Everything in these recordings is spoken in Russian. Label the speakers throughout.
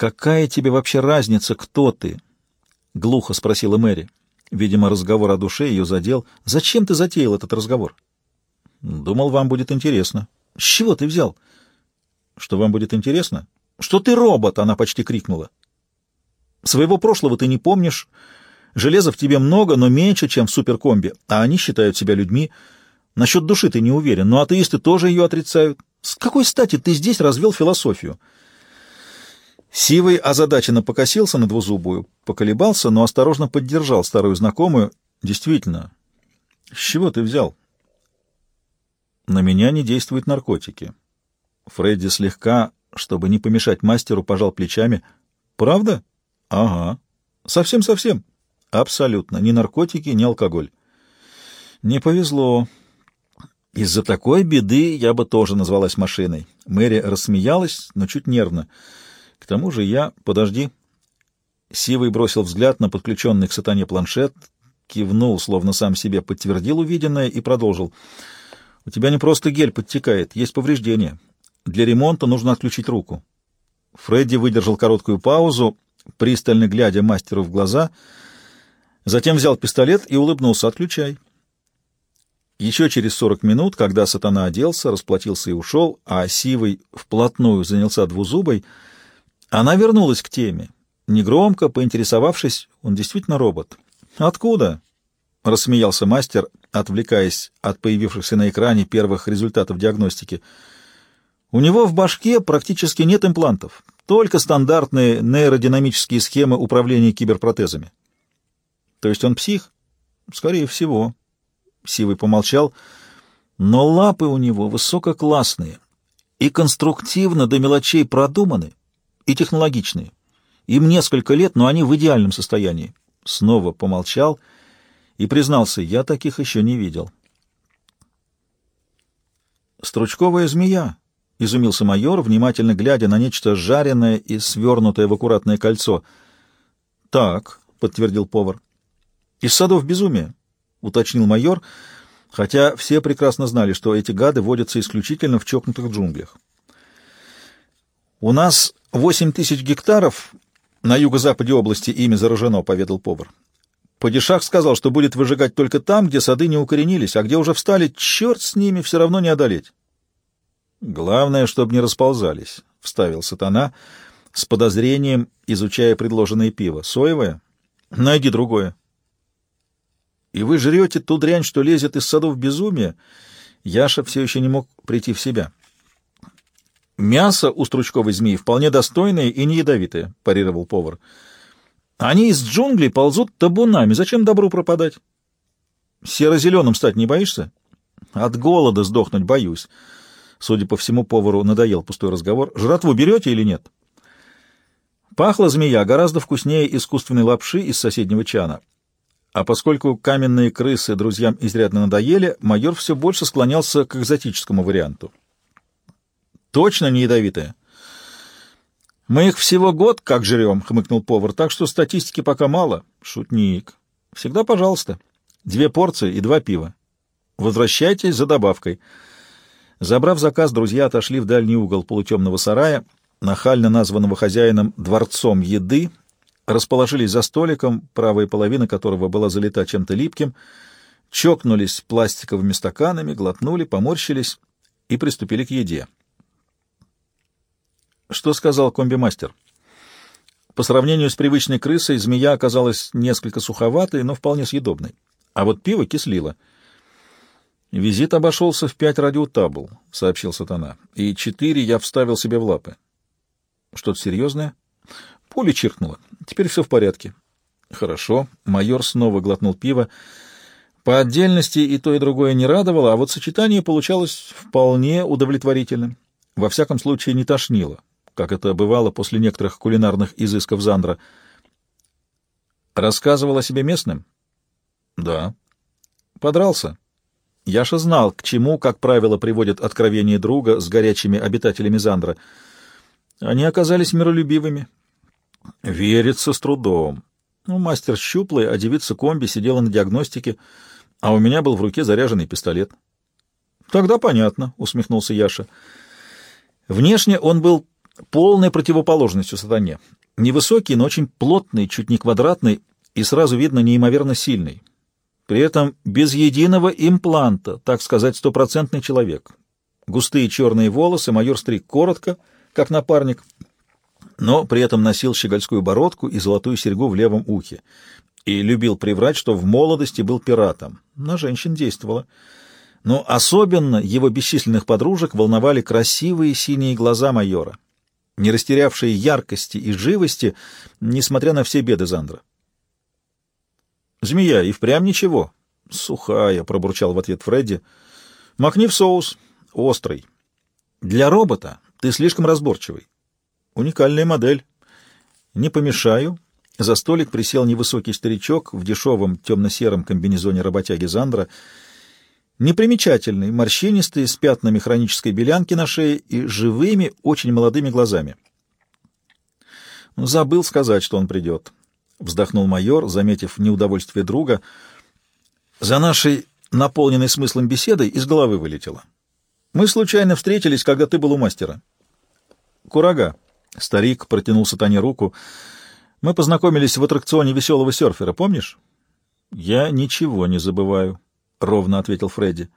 Speaker 1: «Какая тебе вообще разница, кто ты?» — глухо спросила Мэри. Видимо, разговор о душе ее задел. «Зачем ты затеял этот разговор?» «Думал, вам будет интересно». «С чего ты взял?» «Что вам будет интересно?» «Что ты робот!» — она почти крикнула. «Своего прошлого ты не помнишь. Железа в тебе много, но меньше, чем в суперкомби, а они считают себя людьми. Насчет души ты не уверен, но атеисты тоже ее отрицают. С какой стати ты здесь развел философию?» Сивый озадаченно покосился на двузубую, поколебался, но осторожно поддержал старую знакомую. «Действительно, с чего ты взял?» «На меня не действуют наркотики». Фредди слегка, чтобы не помешать мастеру, пожал плечами. «Правда?» «Ага. Совсем-совсем?» «Абсолютно. Ни наркотики, ни алкоголь». «Не повезло. Из-за такой беды я бы тоже назвалась машиной». Мэри рассмеялась, но чуть нервно. К тому же я... Подожди. Сивый бросил взгляд на подключенный к сатане планшет, кивнул, словно сам себе подтвердил увиденное и продолжил. У тебя не просто гель подтекает, есть повреждения. Для ремонта нужно отключить руку. Фредди выдержал короткую паузу, пристально глядя мастеру в глаза, затем взял пистолет и улыбнулся. «Отключай». Еще через сорок минут, когда сатана оделся, расплатился и ушел, а Сивый вплотную занялся двузубой, — она вернулась к теме, негромко поинтересовавшись, он действительно робот. «Откуда?» — рассмеялся мастер, отвлекаясь от появившихся на экране первых результатов диагностики. «У него в башке практически нет имплантов, только стандартные нейродинамические схемы управления киберпротезами». «То есть он псих?» «Скорее всего». Сивый помолчал. «Но лапы у него высококлассные и конструктивно до мелочей продуманы» и технологичные. Им несколько лет, но они в идеальном состоянии. Снова помолчал и признался, я таких еще не видел. «Стручковая змея», — изумился майор, внимательно глядя на нечто жареное и свернутое в аккуратное кольцо. «Так», — подтвердил повар. «Из садов безумия», — уточнил майор, хотя все прекрасно знали, что эти гады водятся исключительно в чокнутых джунглях. «У нас Восемь тысяч гектаров на юго-западе области ими заражено, — поведал повар. Падишах сказал, что будет выжигать только там, где сады не укоренились, а где уже встали, черт с ними, все равно не одолеть. — Главное, чтобы не расползались, — вставил сатана, с подозрением изучая предложенное пиво. — Соевое? Найди другое. — И вы жрете ту дрянь, что лезет из садов безумия? Яша все еще не мог прийти в себя. — «Мясо у стручковой змеи вполне достойное и не ядовитое», — парировал повар. «Они из джунглей ползут табунами. Зачем добру пропадать?» «Серо-зеленым стать не боишься?» «От голода сдохнуть боюсь». Судя по всему, повару надоел пустой разговор. «Жратву берете или нет?» Пахла змея гораздо вкуснее искусственной лапши из соседнего чана. А поскольку каменные крысы друзьям изрядно надоели, майор все больше склонялся к экзотическому варианту. Точно не ядовитая? Мы их всего год как жрем, хмыкнул повар, так что статистики пока мало. Шутник. Всегда пожалуйста. Две порции и два пива. Возвращайтесь за добавкой. Забрав заказ, друзья отошли в дальний угол полутемного сарая, нахально названного хозяином дворцом еды, расположились за столиком, правая половина которого была залита чем-то липким, чокнулись пластиковыми стаканами, глотнули, поморщились и приступили к еде. Что сказал комби-мастер? По сравнению с привычной крысой, змея оказалась несколько суховатой, но вполне съедобной. А вот пиво кислило. «Визит обошелся в пять радиотабл», — сообщил сатана. «И четыре я вставил себе в лапы». «Что-то серьезное?» Пуля чиркнула. «Теперь все в порядке». «Хорошо». Майор снова глотнул пиво. По отдельности и то, и другое не радовало, а вот сочетание получалось вполне удовлетворительным. Во всяком случае, не тошнило как это бывало после некоторых кулинарных изысков Зандра. Рассказывал о себе местным? Да. Подрался? Яша знал, к чему, как правило, приводят откровение друга с горячими обитателями Зандра. Они оказались миролюбивыми. Верится с трудом. Ну, мастер щуплый, а девица комби сидела на диагностике, а у меня был в руке заряженный пистолет. — Тогда понятно, — усмехнулся Яша. Внешне он был полной противоположностью сатане. Невысокий, но очень плотный, чуть не квадратный, и сразу видно неимоверно сильный. При этом без единого импланта, так сказать, стопроцентный человек. Густые черные волосы, майор стриг коротко, как напарник, но при этом носил щегольскую бородку и золотую серьгу в левом ухе и любил приврать, что в молодости был пиратом. На женщин действовало. Но особенно его бесчисленных подружек волновали красивые синие глаза майора, не растерявшие яркости и живости, несмотря на все беды Зандра. «Змея, и впрямь ничего?» «Сухая», — пробурчал в ответ Фредди. «Макни в соус. Острый. Для робота ты слишком разборчивый. Уникальная модель. Не помешаю». За столик присел невысокий старичок в дешевом темно-сером комбинезоне работяги Зандра, непримечательный, морщинистый, с пятнами хронической белянки на шее и живыми, очень молодыми глазами. «Забыл сказать, что он придет», — вздохнул майор, заметив неудовольствие друга. «За нашей наполненной смыслом беседой из головы вылетело. Мы случайно встретились, когда ты был у мастера». «Курага», — старик протянул сатане руку, — мы познакомились в аттракционе веселого серфера, помнишь? — Я ничего не забываю, — ровно ответил Фредди.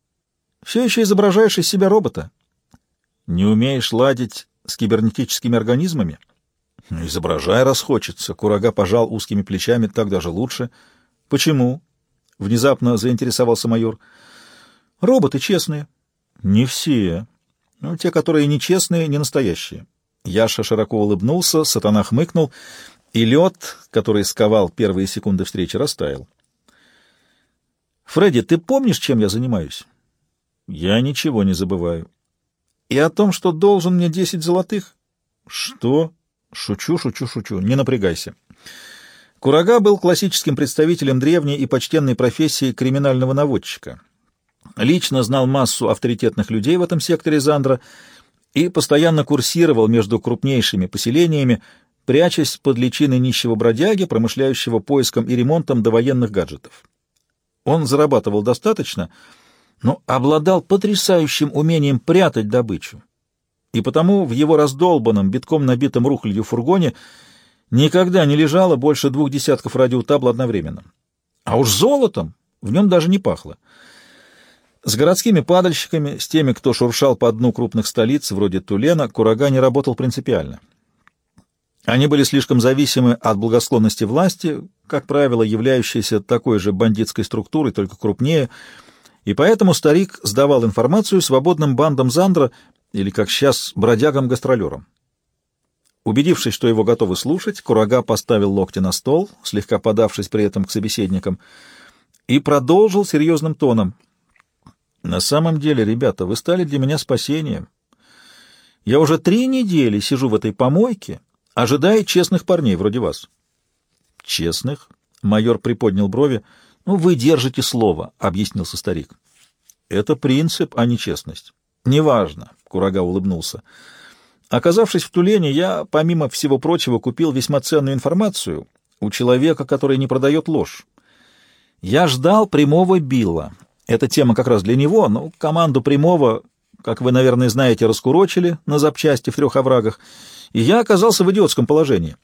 Speaker 1: — Все еще изображаешь из себя робота? — Не умеешь ладить с кибернетическими организмами? — Изображай, раз хочется. Курага пожал узкими плечами, так даже лучше. — Почему? — внезапно заинтересовался майор. — Роботы честные. — Не все. Ну, те, которые нечестные, не настоящие. — Яша широко улыбнулся, сатана хмыкнул, и лед, который сковал первые секунды встречи, растаял. «Фредди, ты помнишь, чем я занимаюсь?» «Я ничего не забываю». «И о том, что должен мне десять золотых?» «Что?» «Шучу, шучу, шучу. Не напрягайся». Курага был классическим представителем древней и почтенной профессии криминального наводчика. Лично знал массу авторитетных людей в этом секторе Зандра — и постоянно курсировал между крупнейшими поселениями, прячась под личиной нищего бродяги, промышляющего поиском и ремонтом довоенных гаджетов. Он зарабатывал достаточно, но обладал потрясающим умением прятать добычу. И потому в его раздолбанном, битком набитом рухлядью фургоне никогда не лежало больше двух десятков радиотабл одновременно. А уж золотом в нем даже не пахло. С городскими падальщиками, с теми, кто шуршал по дну крупных столиц, вроде Тулена, Курага не работал принципиально. Они были слишком зависимы от благосклонности власти, как правило, являющейся такой же бандитской структурой, только крупнее, и поэтому старик сдавал информацию свободным бандам Зандра или, как сейчас, бродягам-гастролерам. Убедившись, что его готовы слушать, Курага поставил локти на стол, слегка подавшись при этом к собеседникам, и продолжил серьезным тоном — на самом деле, ребята, вы стали для меня спасением. Я уже три недели сижу в этой помойке, ожидая честных парней вроде вас. Честных? Майор приподнял брови. Ну, вы держите слово, объяснился старик. Это принцип, а не честность. Неважно, Курага улыбнулся. Оказавшись в Тулене, я, помимо всего прочего, купил весьма ценную информацию у человека, который не продает ложь. Я ждал прямого Билла, эта тема как раз для него, но команду прямого, как вы, наверное, знаете, раскурочили на запчасти в трех оврагах, и я оказался в идиотском положении.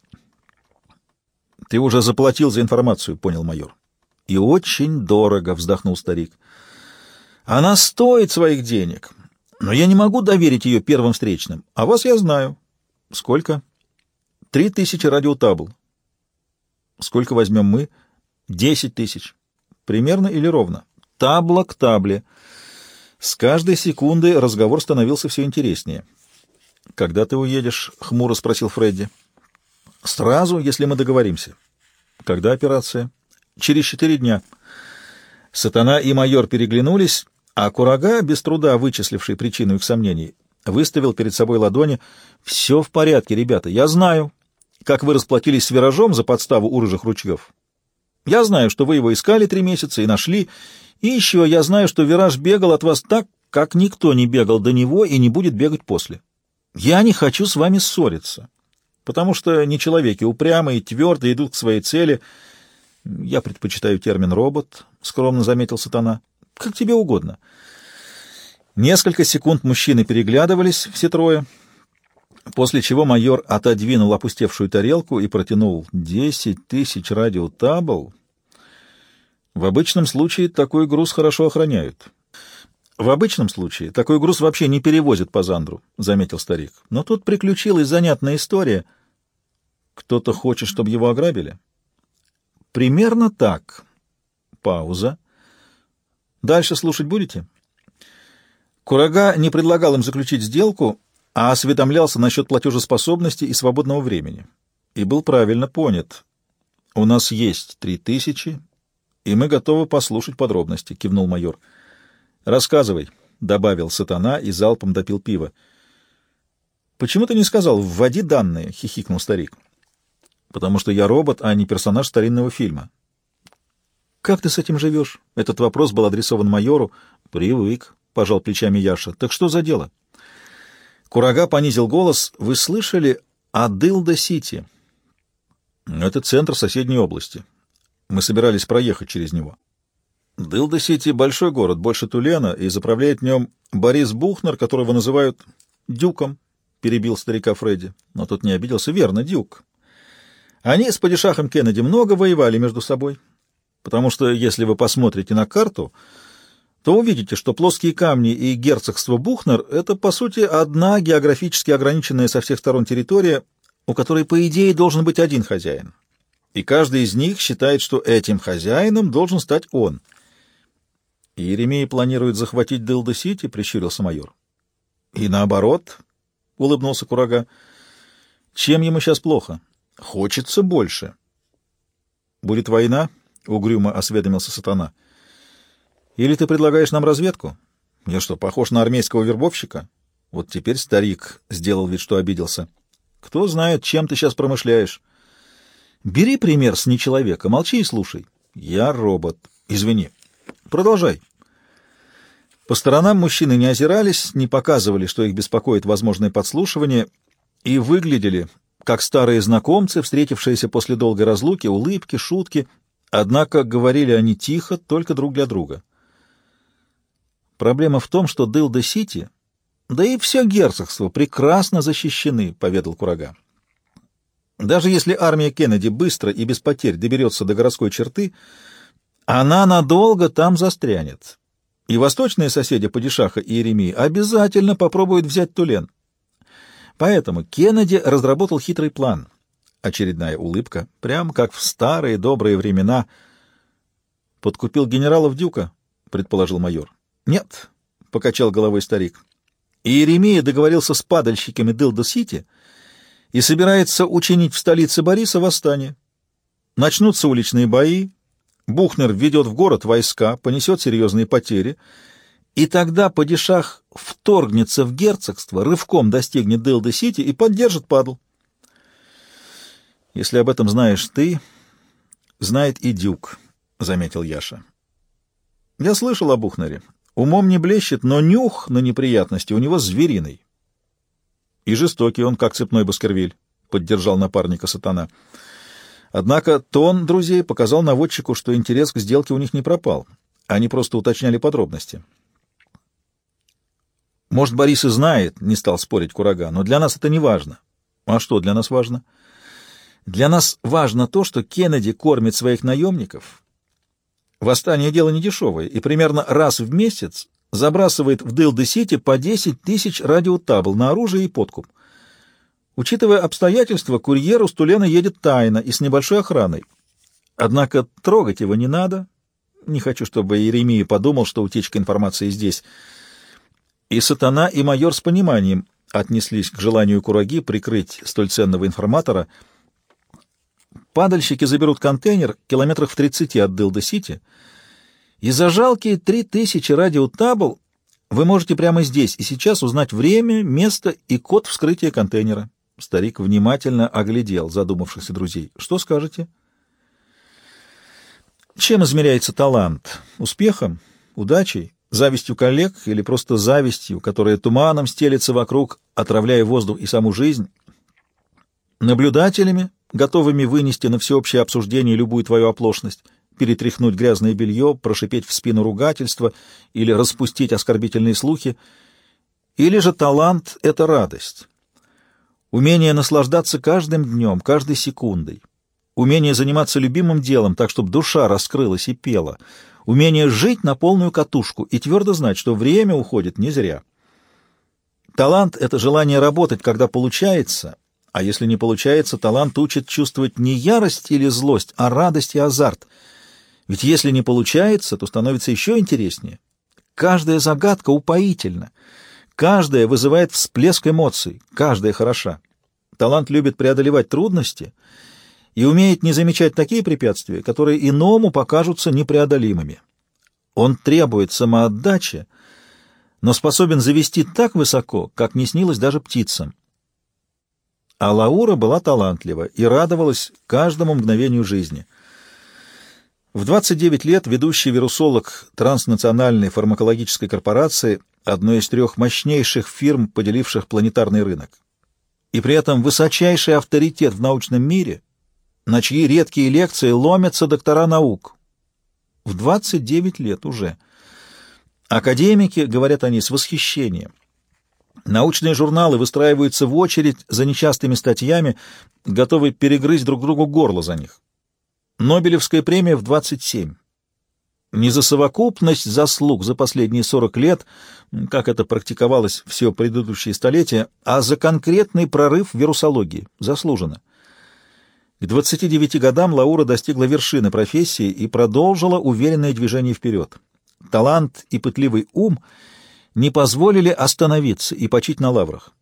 Speaker 1: «Ты уже заплатил за информацию», — понял майор. «И очень дорого», — вздохнул старик. «Она стоит своих денег, но я не могу доверить ее первым встречным. А вас я знаю». «Сколько?» «Три тысячи радиотабл». «Сколько возьмем мы?» «Десять тысяч». «Примерно или ровно?» табла к табле. С каждой секундой разговор становился все интереснее. «Когда ты уедешь?» — хмуро спросил Фредди. «Сразу, если мы договоримся». «Когда операция?» «Через четыре дня». Сатана и майор переглянулись, а Курага, без труда вычисливший причину их сомнений, выставил перед собой ладони. «Все в порядке, ребята, я знаю, как вы расплатились с виражом за подставу у рыжих ручьев. Я знаю, что вы его искали три месяца и нашли, и еще я знаю, что Вираж бегал от вас так, как никто не бегал до него и не будет бегать после. Я не хочу с вами ссориться, потому что не человеки упрямые, твердо идут к своей цели. Я предпочитаю термин «робот», — скромно заметил сатана. Как тебе угодно. Несколько секунд мужчины переглядывались, все трое, После чего майор отодвинул опустевшую тарелку и протянул десять тысяч радиотабл. В обычном случае такой груз хорошо охраняют. В обычном случае такой груз вообще не перевозят по Зандру, — заметил старик. Но тут приключилась занятная история. Кто-то хочет, чтобы его ограбили? Примерно так. Пауза. Дальше слушать будете? Курага не предлагал им заключить сделку, а осведомлялся насчет платежеспособности и свободного времени. И был правильно понят. «У нас есть три тысячи, и мы готовы послушать подробности», — кивнул майор. «Рассказывай», — добавил сатана и залпом допил пиво. «Почему ты не сказал «вводи данные»?» — хихикнул старик. «Потому что я робот, а не персонаж старинного фильма». «Как ты с этим живешь?» Этот вопрос был адресован майору. «Привык», — пожал плечами Яша. «Так что за дело?» Курага понизил голос. «Вы слышали о Дылда-Сити?» «Это центр соседней области. Мы собирались проехать через него». «Дылда-Сити — большой город, больше Тулена, и заправляет в нем Борис Бухнер, которого называют Дюком», — перебил старика Фредди. Но тот не обиделся. «Верно, Дюк. Они с падишахом Кеннеди много воевали между собой, потому что, если вы посмотрите на карту, то увидите, что плоские камни и герцогство Бухнер — это, по сути, одна географически ограниченная со всех сторон территория, у которой, по идее, должен быть один хозяин. И каждый из них считает, что этим хозяином должен стать он. Еремей планирует захватить Дылда-Сити, — прищурился майор. — И наоборот, — улыбнулся Курага. — Чем ему сейчас плохо? Хочется больше. — Будет война? — угрюмо осведомился сатана. — или ты предлагаешь нам разведку? Я что, похож на армейского вербовщика? Вот теперь старик сделал вид, что обиделся. Кто знает, чем ты сейчас промышляешь. Бери пример с нечеловека, молчи и слушай. Я робот. Извини. Продолжай. По сторонам мужчины не озирались, не показывали, что их беспокоит возможное подслушивание, и выглядели, как старые знакомцы, встретившиеся после долгой разлуки, улыбки, шутки, однако говорили они тихо, только друг для друга. Проблема в том, что Дылда-Сити, да и все герцогство прекрасно защищены, — поведал Курага. Даже если армия Кеннеди быстро и без потерь доберется до городской черты, она надолго там застрянет. И восточные соседи Падишаха и Иеремии обязательно попробуют взять Тулен. Поэтому Кеннеди разработал хитрый план. Очередная улыбка, прям как в старые добрые времена. «Подкупил генералов Дюка», — предположил майор. Нет, — покачал головой старик. Иеремия договорился с падальщиками Дылда-Сити и собирается учинить в столице Бориса восстание. Начнутся уличные бои, Бухнер введет в город войска, понесет серьезные потери, и тогда падишах вторгнется в герцогство, рывком достигнет Дылда-Сити и поддержит падл. «Если об этом знаешь ты, знает и Дюк», — заметил Яша. «Я слышал о Бухнере. Умом не блещет, но нюх на неприятности у него звериный. И жестокий он, как цепной баскервиль, — поддержал напарника сатана. Однако тон друзей показал наводчику, что интерес к сделке у них не пропал. Они просто уточняли подробности. Может, Борис и знает, — не стал спорить Курага, — но для нас это не важно. А что для нас важно? Для нас важно то, что Кеннеди кормит своих наемников Восстание — дело недешевое, и примерно раз в месяц забрасывает в Дилды-Сити по 10 тысяч радиотабл на оружие и подкуп. Учитывая обстоятельства, курьер у Стулена едет тайно и с небольшой охраной. Однако трогать его не надо. Не хочу, чтобы Еремия подумал, что утечка информации здесь. И сатана, и майор с пониманием отнеслись к желанию Кураги прикрыть столь ценного информатора — Падальщики заберут контейнер километрах в 30 от Дилда-Сити, и за жалкие 3000 радиотабл вы можете прямо здесь и сейчас узнать время, место и код вскрытия контейнера. Старик внимательно оглядел задумавшихся друзей. Что скажете? Чем измеряется талант? Успехом? Удачей? Завистью коллег или просто завистью, которая туманом стелется вокруг, отравляя воздух и саму жизнь? Наблюдателями, готовыми вынести на всеобщее обсуждение любую твою оплошность, перетряхнуть грязное белье, прошипеть в спину ругательства или распустить оскорбительные слухи, или же талант — это радость. Умение наслаждаться каждым днем, каждой секундой. Умение заниматься любимым делом так, чтобы душа раскрылась и пела. Умение жить на полную катушку и твердо знать, что время уходит не зря. Талант — это желание работать, когда получается, а если не получается, талант учит чувствовать не ярость или злость, а радость и азарт. Ведь если не получается, то становится еще интереснее. Каждая загадка упоительна. Каждая вызывает всплеск эмоций, каждая хороша. Талант любит преодолевать трудности и умеет не замечать такие препятствия, которые иному покажутся непреодолимыми. Он требует самоотдачи, но способен завести так высоко, как не снилось даже птицам. А Лаура была талантлива и радовалась каждому мгновению жизни. В 29 лет ведущий вирусолог транснациональной фармакологической корпорации, одной из трех мощнейших фирм, поделивших планетарный рынок, и при этом высочайший авторитет в научном мире, на чьи редкие лекции ломятся доктора наук. В 29 лет уже. Академики, говорят они, с восхищением. Научные журналы выстраиваются в очередь за нечастыми статьями, готовы перегрызть друг другу горло за них. Нобелевская премия в 27. Не за совокупность заслуг за последние 40 лет, как это практиковалось все предыдущие столетия, а за конкретный прорыв вирусологии. Заслуженно. К 29 годам Лаура достигла вершины профессии и продолжила уверенное движение вперед. Талант и пытливый ум — не позволили остановиться и почить на лаврах.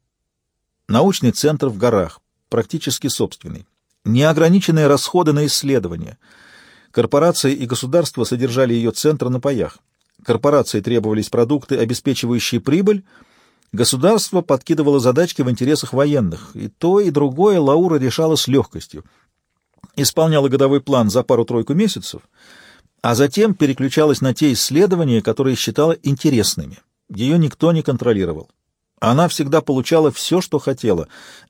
Speaker 1: Научный центр в горах, практически собственный. Неограниченные расходы на исследования. Корпорации и государства содержали ее центр на паях. Корпорации требовались продукты, обеспечивающие прибыль, государство подкидывало задачки в интересах военных, и то, и другое Лаура решала с легкостью. Исполняла годовой план за пару-тройку месяцев, а затем переключалась на те исследования, которые считала интересными. Ее никто не контролировал. Она всегда получала все, что хотела.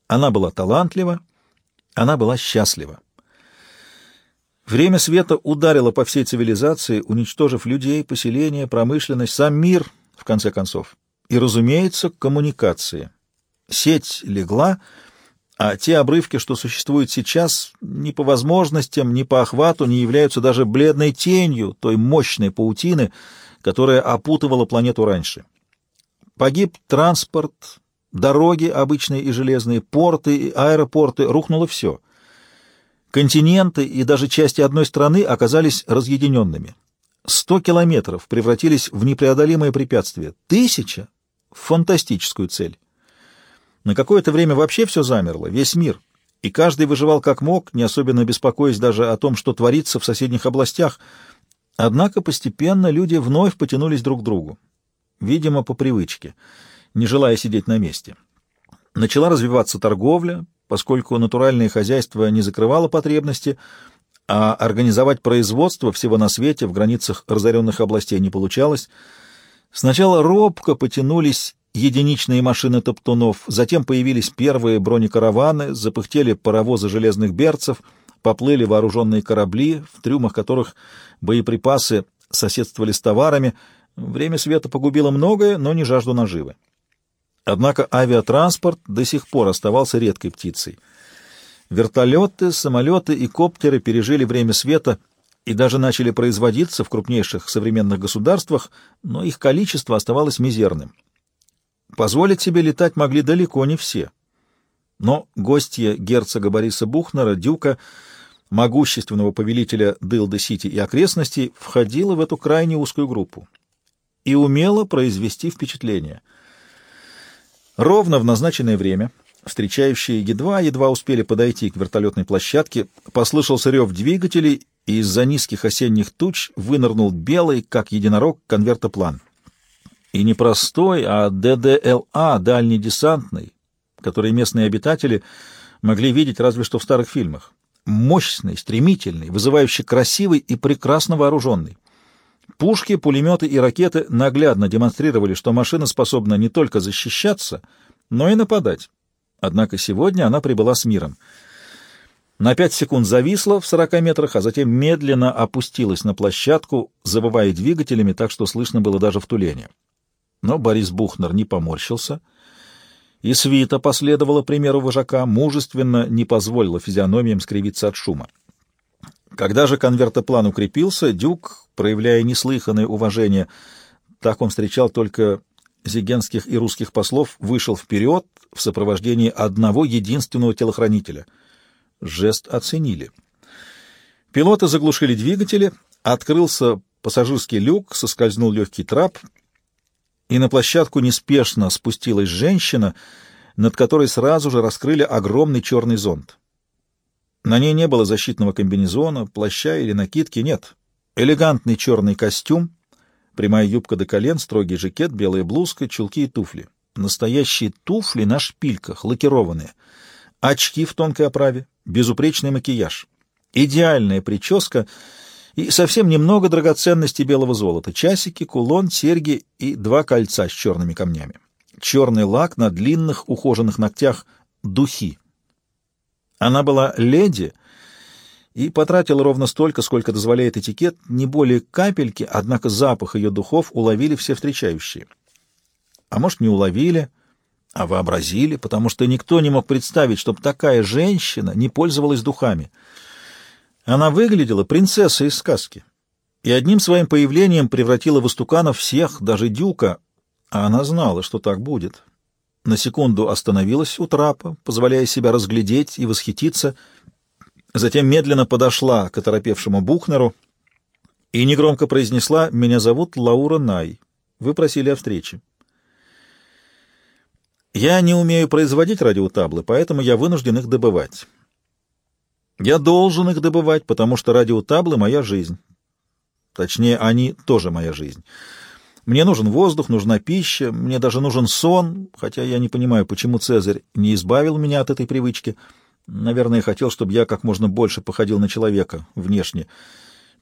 Speaker 1: Она была талантлива, она была счастлива. Время света ударило по всей цивилизации, уничтожив людей, поселения, промышленность, сам мир, в конце концов. И, разумеется, коммуникации. Сеть легла, а те обрывки, что существуют сейчас, ни по возможностям, ни по охвату не являются даже бледной тенью той мощной паутины, которая опутывала планету раньше. Погиб транспорт, дороги обычные и железные, порты и аэропорты, рухнуло все. Континенты и даже части одной страны оказались разъединенными. Сто километров превратились в непреодолимое препятствие. Тысяча — в фантастическую цель. На какое-то время вообще все замерло, весь мир, и каждый выживал как мог, не особенно беспокоясь даже о том, что творится в соседних областях. Однако постепенно люди вновь потянулись друг к другу видимо, по привычке, не желая сидеть на месте. Начала развиваться торговля, поскольку натуральное хозяйство не закрывало потребности, а организовать производство всего на свете в границах разоренных областей не получалось. Сначала робко потянулись единичные машины топтунов, затем появились первые бронекараваны, запыхтели паровозы железных берцев, поплыли вооруженные корабли, в трюмах которых боеприпасы соседствовали с товарами — Время света погубило многое, но не жажду наживы. Однако авиатранспорт до сих пор оставался редкой птицей. Вертолеты, самолеты и коптеры пережили время света и даже начали производиться в крупнейших современных государствах, но их количество оставалось мизерным. Позволить себе летать могли далеко не все. Но гостья герцога Бориса Бухнера, дюка, могущественного повелителя Дылды-Сити и окрестностей, входила в эту крайне узкую группу и умела произвести впечатление. Ровно в назначенное время встречающие едва-едва успели подойти к вертолетной площадке, послышался рев двигателей, и из-за низких осенних туч вынырнул белый, как единорог, конвертоплан. И не простой, а ДДЛА, дальний десантный, который местные обитатели могли видеть разве что в старых фильмах. Мощный, стремительный, вызывающий красивый и прекрасно вооруженный. Пушки, пулеметы и ракеты наглядно демонстрировали, что машина способна не только защищаться, но и нападать. Однако сегодня она прибыла с миром. На пять секунд зависла в сорока метрах, а затем медленно опустилась на площадку, забывая двигателями так, что слышно было даже в тулении. Но Борис Бухнер не поморщился И свита последовала примеру вожака, мужественно не позволила физиономиям скривиться от шума. Когда же конвертоплан укрепился, Дюк, проявляя неслыханное уважение, так он встречал только зигенских и русских послов, вышел вперед в сопровождении одного единственного телохранителя. Жест оценили. Пилоты заглушили двигатели, открылся пассажирский люк, соскользнул легкий трап — и на площадку неспешно спустилась женщина, над которой сразу же раскрыли огромный черный зонт. На ней не было защитного комбинезона, плаща или накидки, нет. Элегантный черный костюм, прямая юбка до колен, строгий жакет, белая блузка, чулки и туфли. Настоящие туфли на шпильках, лакированные. Очки в тонкой оправе, безупречный макияж. Идеальная прическа — и совсем немного драгоценностей белого золота, часики, кулон, серьги и два кольца с черными камнями. Черный лак на длинных ухоженных ногтях, духи. Она была леди и потратила ровно столько, сколько дозволяет этикет, не более капельки, однако запах ее духов уловили все встречающие. А может, не уловили, а вообразили, потому что никто не мог представить, чтобы такая женщина не пользовалась духами — она выглядела принцессой из сказки и одним своим появлением превратила в истуканов всех, даже Дюка, а она знала, что так будет. На секунду остановилась у трапа, позволяя себя разглядеть и восхититься, затем медленно подошла к оторопевшему Бухнеру и негромко произнесла «Меня зовут Лаура Най. Вы просили о встрече». «Я не умею производить радиотаблы, поэтому я вынужден их добывать». Я должен их добывать, потому что радиотаблы — моя жизнь. Точнее, они тоже моя жизнь. Мне нужен воздух, нужна пища, мне даже нужен сон, хотя я не понимаю, почему Цезарь не избавил меня от этой привычки. Наверное, хотел, чтобы я как можно больше походил на человека внешне.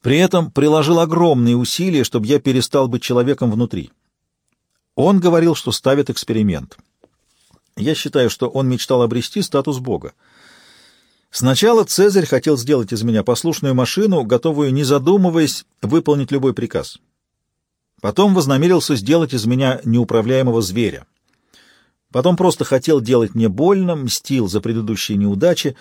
Speaker 1: При этом приложил огромные усилия, чтобы я перестал быть человеком внутри. Он говорил, что ставит эксперимент. Я считаю, что он мечтал обрести статус Бога. Сначала Цезарь хотел сделать из меня послушную машину, готовую, не задумываясь, выполнить любой приказ. Потом вознамерился сделать из меня неуправляемого зверя. Потом просто хотел делать мне больно, мстил за предыдущие неудачи.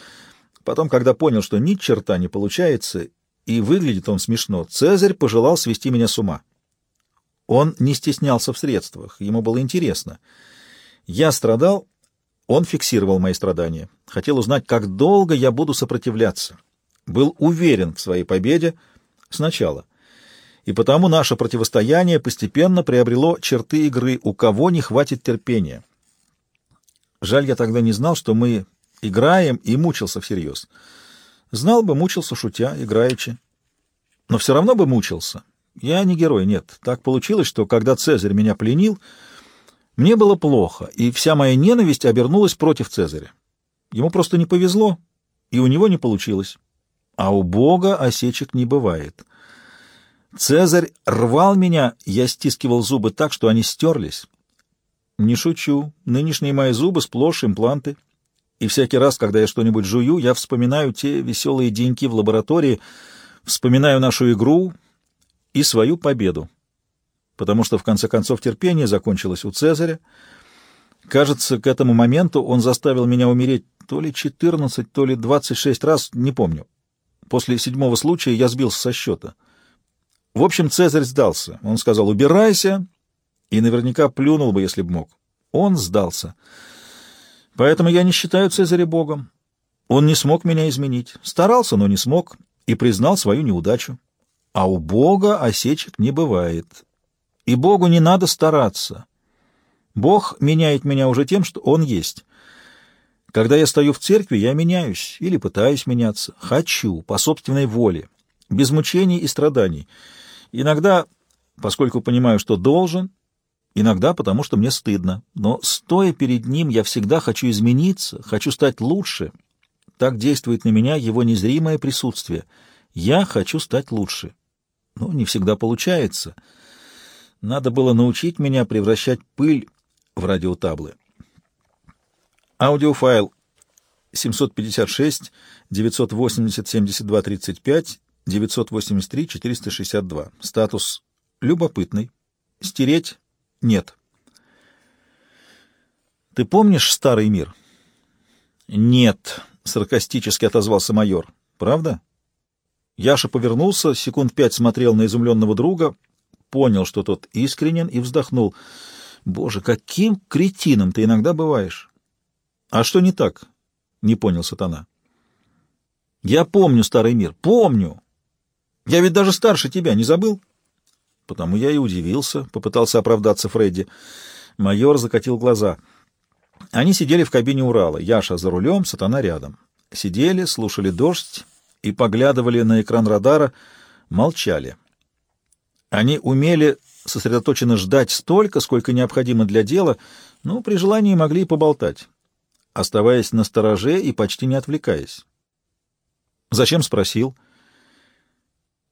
Speaker 1: Потом, когда понял, что ни черта не получается, и выглядит он смешно, Цезарь пожелал свести меня с ума. Он не стеснялся в средствах, ему было интересно. Я страдал, он фиксировал мои страдания, хотел узнать, как долго я буду сопротивляться. Был уверен в своей победе сначала. И потому наше противостояние постепенно приобрело черты игры «у кого не хватит терпения». Жаль, я тогда не знал, что мы играем, и мучился всерьез. Знал бы, мучился шутя, играючи. Но все равно бы мучился. Я не герой, нет. Так получилось, что когда Цезарь меня пленил, мне было плохо, и вся моя ненависть обернулась против Цезаря. Ему просто не повезло, и у него не получилось. А у Бога осечек не бывает. Цезарь рвал меня, я стискивал зубы так, что они стерлись. Не шучу, нынешние мои зубы сплошь импланты. И всякий раз, когда я что-нибудь жую, я вспоминаю те веселые деньки в лаборатории, вспоминаю нашу игру и свою победу потому что, в конце концов, терпение закончилось у Цезаря. Кажется, к этому моменту он заставил меня умереть то ли 14, то ли 26 раз, не помню. После седьмого случая я сбился со счета. В общем, Цезарь сдался. Он сказал «убирайся», и наверняка плюнул бы, если бы мог. Он сдался. Поэтому я не считаю Цезаря богом. Он не смог меня изменить. Старался, но не смог, и признал свою неудачу. А у бога осечек не бывает. И Богу не надо стараться. Бог меняет меня уже тем, что Он есть. Когда я стою в церкви, я меняюсь или пытаюсь меняться. Хочу, по собственной воле, без мучений и страданий. Иногда, поскольку понимаю, что должен, иногда потому, что мне стыдно. Но, стоя перед Ним, я всегда хочу измениться, хочу стать лучше. Так действует на меня Его незримое присутствие. Я хочу стать лучше. Но не всегда получается — надо было научить меня превращать пыль в радиотаблы. Аудиофайл 756 980 72 35 983 462. Статус любопытный. Стереть нет. Ты помнишь старый мир? Нет, саркастически отозвался майор. Правда? Яша повернулся, секунд пять смотрел на изумленного друга, понял, что тот искренен, и вздохнул. Боже, каким кретином ты иногда бываешь! А что не так? Не понял сатана. Я помню старый мир, помню. Я ведь даже старше тебя, не забыл? Потому я и удивился, попытался оправдаться Фредди. Майор закатил глаза. Они сидели в кабине Урала, Яша за рулем, сатана рядом. Сидели, слушали дождь и поглядывали на экран радара, молчали. Они умели сосредоточенно ждать столько, сколько необходимо для дела, но при желании могли и поболтать, оставаясь на стороже и почти не отвлекаясь. Зачем спросил?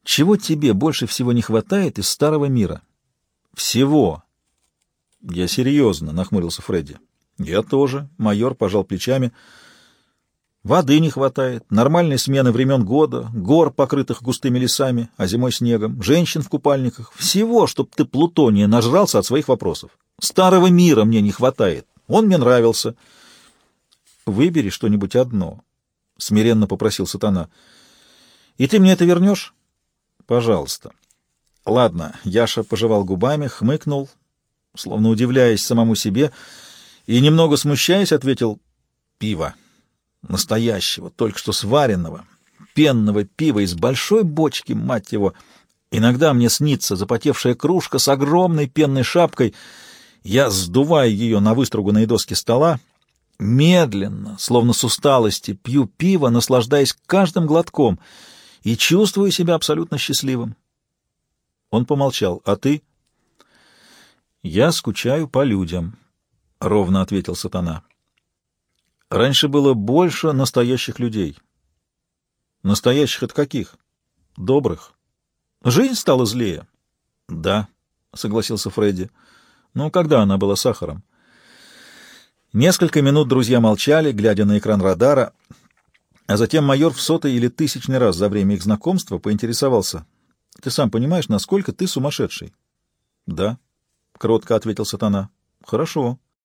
Speaker 1: Чего тебе больше всего не хватает из старого мира? Всего. Я серьезно, нахмурился Фредди. Я тоже. Майор пожал плечами. Воды не хватает, нормальной смены времен года, гор, покрытых густыми лесами, а зимой снегом, женщин в купальниках. Всего, чтоб ты, Плутония, нажрался от своих вопросов. Старого мира мне не хватает. Он мне нравился. Выбери что-нибудь одно, — смиренно попросил сатана. И ты мне это вернешь? Пожалуйста. Ладно, Яша пожевал губами, хмыкнул, словно удивляясь самому себе, и, немного смущаясь, ответил «Пиво» настоящего, только что сваренного, пенного пива из большой бочки, мать его. Иногда мне снится запотевшая кружка с огромной пенной шапкой. Я сдуваю ее на выструганные доски стола, медленно, словно с усталости, пью пиво, наслаждаясь каждым глотком, и чувствую себя абсолютно счастливым. Он помолчал. «А ты?» «Я скучаю по людям», — ровно ответил сатана. Раньше было больше настоящих людей. Настоящих от каких? Добрых. Жизнь стала злее. Да, согласился Фредди. Но когда она была сахаром? Несколько минут друзья молчали, глядя на экран радара, а затем майор в сотый или тысячный раз за время их знакомства поинтересовался. «Ты сам понимаешь, насколько ты сумасшедший?» «Да», — кротко ответил сатана. «Хорошо.